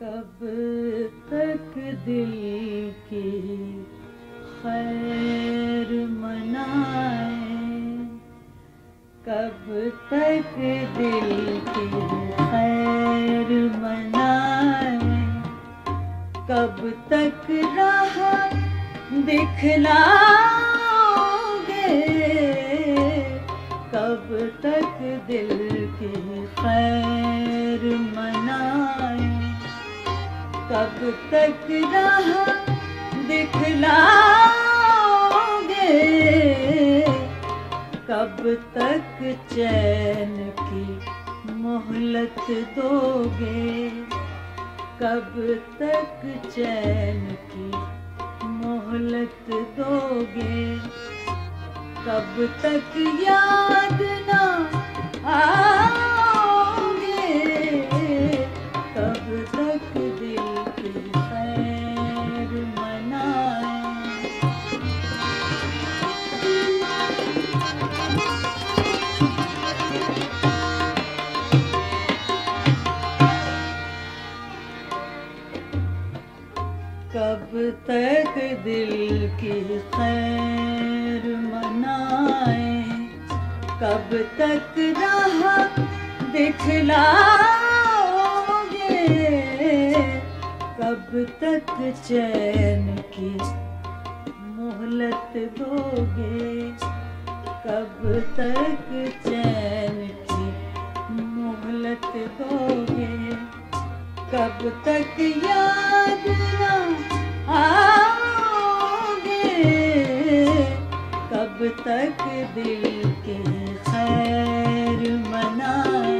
کب تک دل کی خیر منائے کب تک دل کی خیر منائے کب تک راہ دکھلا گے کب تک دل کی خیر منائے کب تک راہ دکھلا گے کب تک چین کی مہلت دو گے کب تک چین کی مہلت دو گے کب تک یاد نہ آؤ کب تک دل کی خیر منائے۔ کب تک راہ دکھلا گے کب تک چین کی مہلت دو گے کب تک چین کی مہلت دو گے کب تک یاد نہ آؤ گے کب تک دل کے خیر منائے؟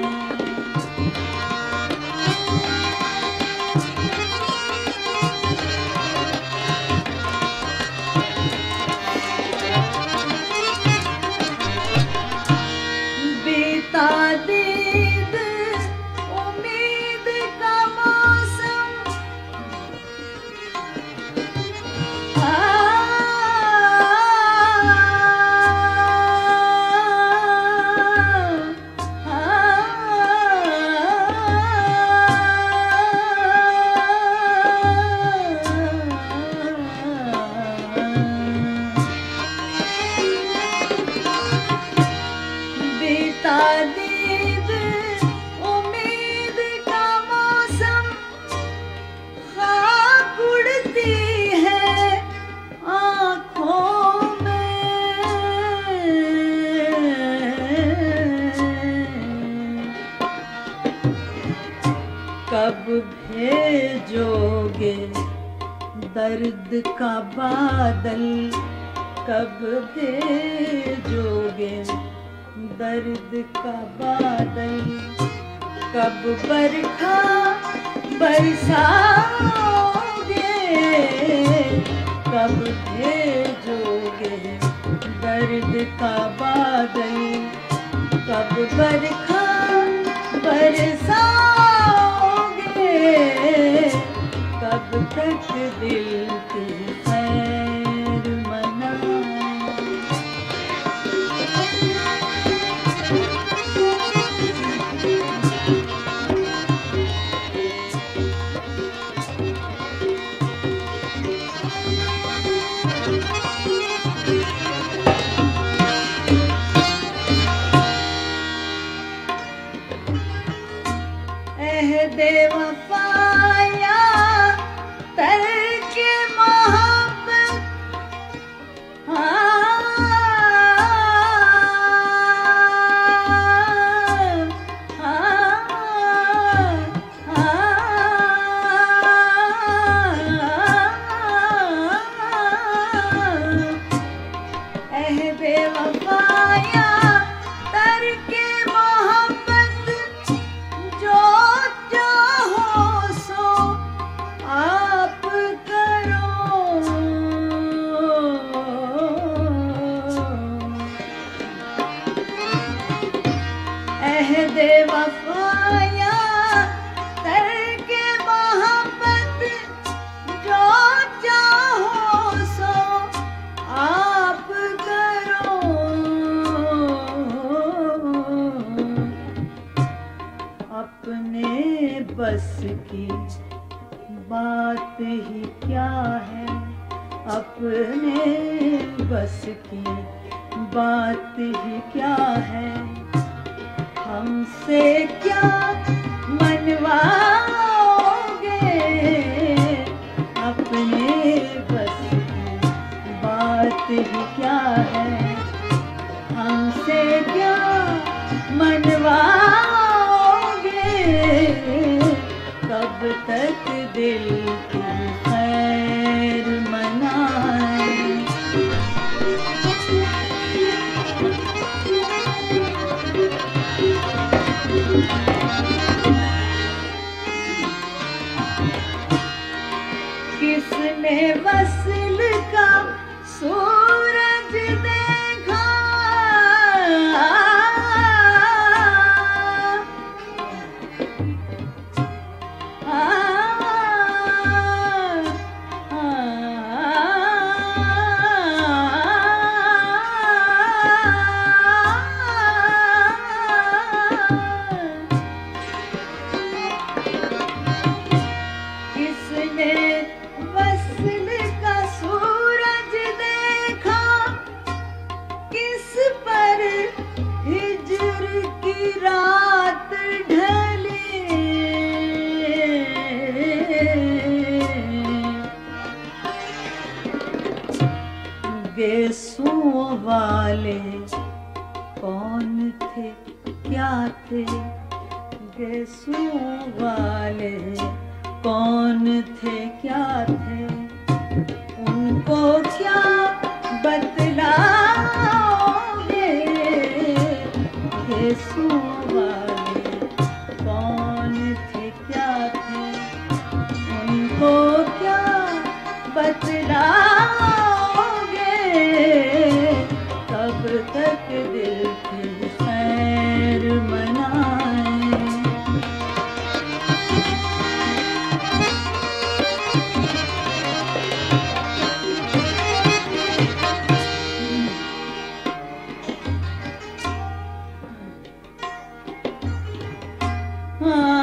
کب بھیجو گے درد کا بادل، کب بھیجو گے درد کا بادل؟ کب برکھا برساؤ گے کب بھیجو گے درد کا بادل؟ کب برکھا سچ دل بس کی بات ہی کیا ہے؟ اپنے بس کی بات ہی کیا ہے؟ ہم سے کیا منوا دل تم والے کون تھے؟ کیا تھے؟ گیسوں والے کون تھے؟ کیا تھے؟ تک دل پھر خیر منائے۔ ہاں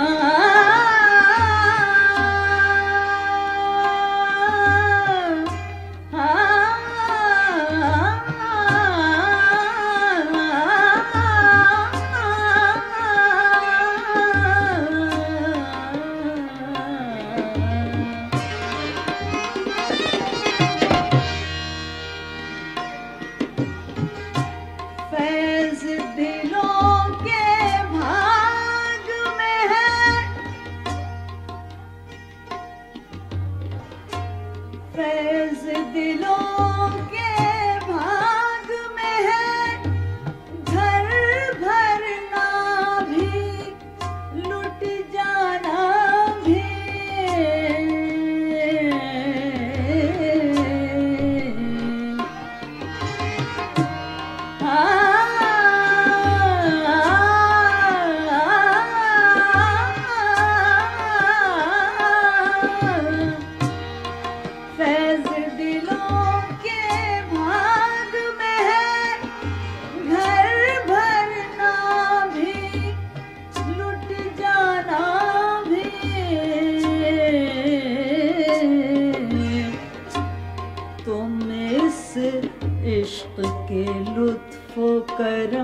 کر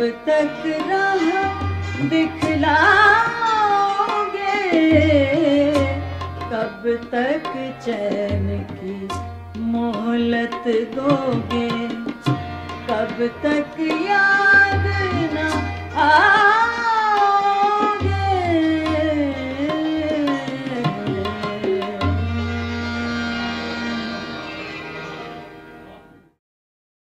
تک راہ دکھلاؤ گے کب تک چین کی مہلت دو گے کب تک یاد نہ آ